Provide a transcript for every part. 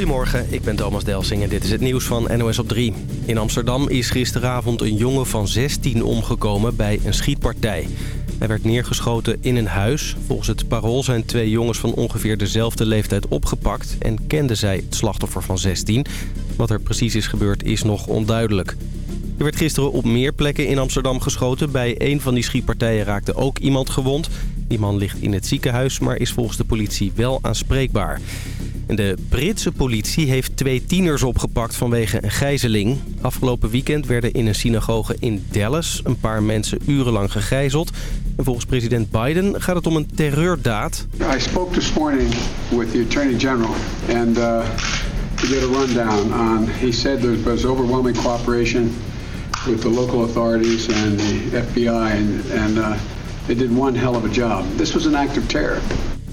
Goedemorgen, ik ben Thomas Delsing en dit is het nieuws van NOS op 3. In Amsterdam is gisteravond een jongen van 16 omgekomen bij een schietpartij. Hij werd neergeschoten in een huis. Volgens het parool zijn twee jongens van ongeveer dezelfde leeftijd opgepakt... en kenden zij het slachtoffer van 16. Wat er precies is gebeurd is nog onduidelijk. Er werd gisteren op meer plekken in Amsterdam geschoten. Bij een van die schietpartijen raakte ook iemand gewond. Die man ligt in het ziekenhuis, maar is volgens de politie wel aanspreekbaar. De Britse politie heeft twee tieners opgepakt vanwege een gijzeling. Afgelopen weekend werden in een synagoge in Dallas een paar mensen urenlang gegijzeld. En volgens president Biden gaat het om een terreurdaad. I spoke this morning with the Attorney General and uh, he did a rundown on. He said there was overwhelming cooperation with the local authorities and the FBI and, and uh, they did one hell of a job. This was an act of terror.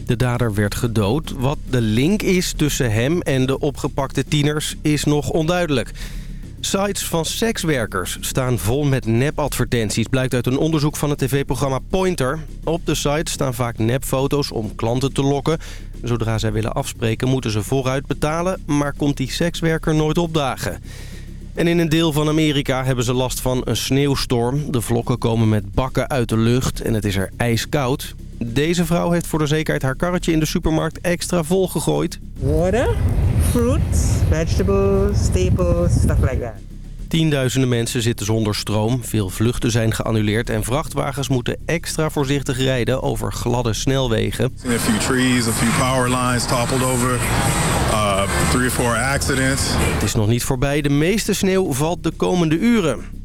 De dader werd gedood. Wat de link is tussen hem en de opgepakte tieners is nog onduidelijk. Sites van sekswerkers staan vol met nepadvertenties... blijkt uit een onderzoek van het tv-programma Pointer. Op de site staan vaak nepfoto's om klanten te lokken. Zodra zij willen afspreken moeten ze vooruit betalen... maar komt die sekswerker nooit opdagen. En in een deel van Amerika hebben ze last van een sneeuwstorm. De vlokken komen met bakken uit de lucht en het is er ijskoud. Deze vrouw heeft voor de zekerheid haar karretje in de supermarkt extra vol gegooid. Water, fruits, vegetables, staples, stuff like that. Tienduizenden mensen zitten zonder stroom. Veel vluchten zijn geannuleerd en vrachtwagens moeten extra voorzichtig rijden over gladde snelwegen. A few trees, a few power lines toppled over, three or four accidents. Het is nog niet voorbij. De meeste sneeuw valt de komende uren.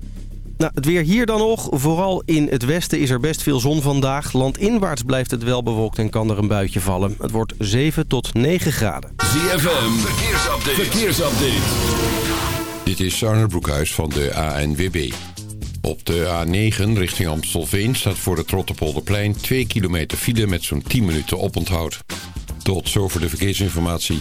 Nou, het weer hier dan nog. Vooral in het westen is er best veel zon vandaag. Landinwaarts blijft het wel bewolkt en kan er een buitje vallen. Het wordt 7 tot 9 graden. ZFM, verkeersupdate. verkeersupdate. Dit is Arne Broekhuis van de ANWB. Op de A9 richting Amstelveen staat voor het Rotterpolderplein 2 kilometer file met zo'n 10 minuten oponthoud. Tot zover de verkeersinformatie.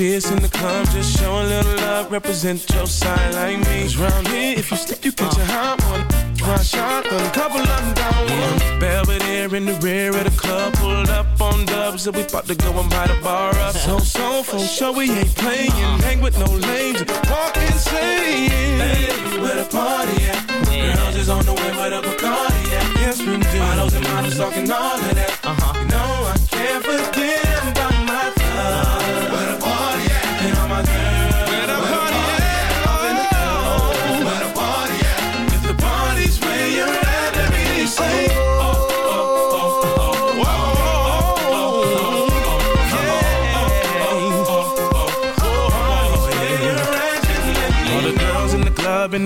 See us in the club. Just show a little love, represent your side like me. Cause round here, if you slip, you catch a hot one. One shotgun, couple of them down one. Belvedere in the rear of the club, pulled up on dubs, and we about to go and buy the bar up. So, so, for sure we ain't playing. Hang with no lames, walk insane. Hey, where the party at? Girls is on the way, where the Bacardi at? Yes, we do. Models and models talking all of that. Uh-huh.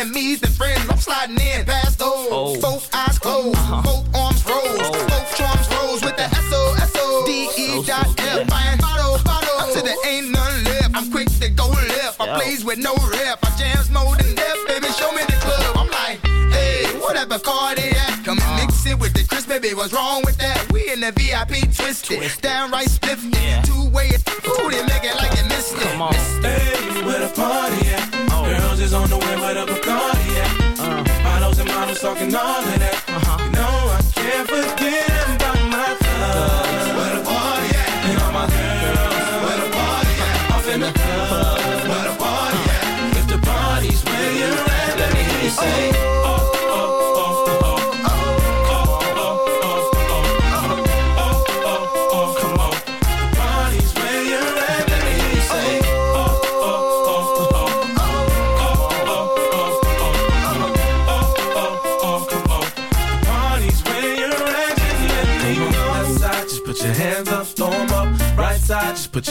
enemies than friends. I'm sliding in past those. Oh. Both eyes closed, uh -huh. both arms rose, oh. both drums rose with the S O S O D E so, dot so, F. I bottle, bottle oh. till there ain't none left. I'm quick to go left. I plays with no rep. I jams more than death, baby. Show me the club. I'm like, hey, whatever car they at, come and mix it with the Chris. baby. What's wrong with that? We in the VIP twisted, twisted. downright spiffy, yeah. two way. who they make it like it missed it. Come on. Hey, where the party at? Oh. Girls is on the way, but up talking all of that.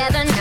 together now.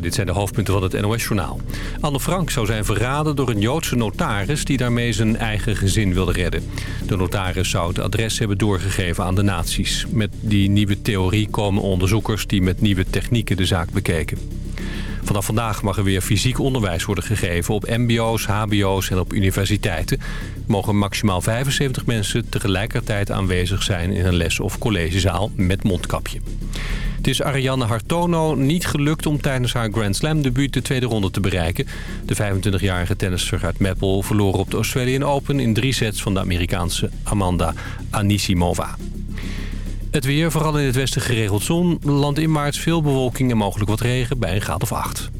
Dit zijn de hoofdpunten van het NOS-journaal. Anne Frank zou zijn verraden door een Joodse notaris... die daarmee zijn eigen gezin wilde redden. De notaris zou het adres hebben doorgegeven aan de nazi's. Met die nieuwe theorie komen onderzoekers die met nieuwe technieken de zaak bekeken. Vanaf vandaag mag er weer fysiek onderwijs worden gegeven op mbo's, hbo's en op universiteiten. Er mogen maximaal 75 mensen tegelijkertijd aanwezig zijn in een les- of collegezaal met mondkapje. Het is Arianne Hartono niet gelukt om tijdens haar Grand Slam debuut de tweede ronde te bereiken. De 25-jarige tennisser uit Meppel verloor op de Australian Open in drie sets van de Amerikaanse Amanda Anisimova. Het weer, vooral in het westen geregeld zon. Land in maart veel bewolking en mogelijk wat regen bij een graad of 8.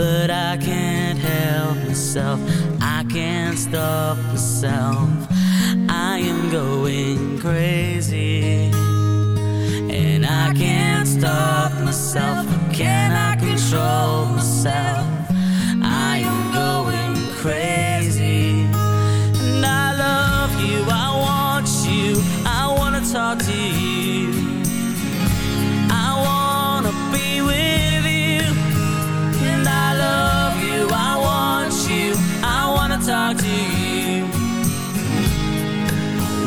but I can't help myself. I can't stop myself. I am going crazy, and I can't stop myself. Can I control myself? I am going crazy, and I love you. I want you. I wanna talk to you.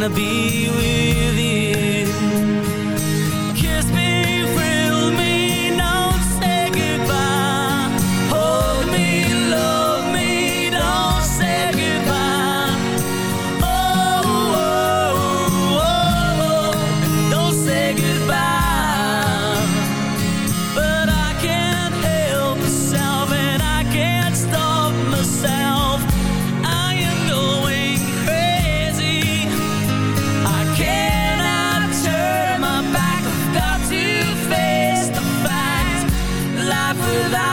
wanna be with you.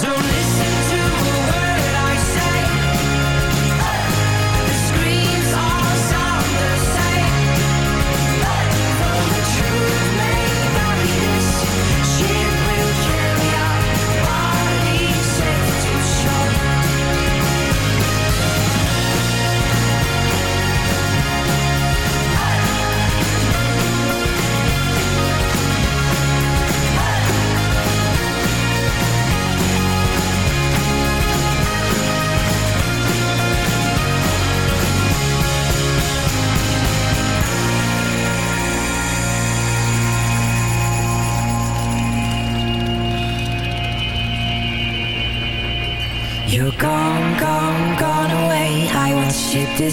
Don't listen to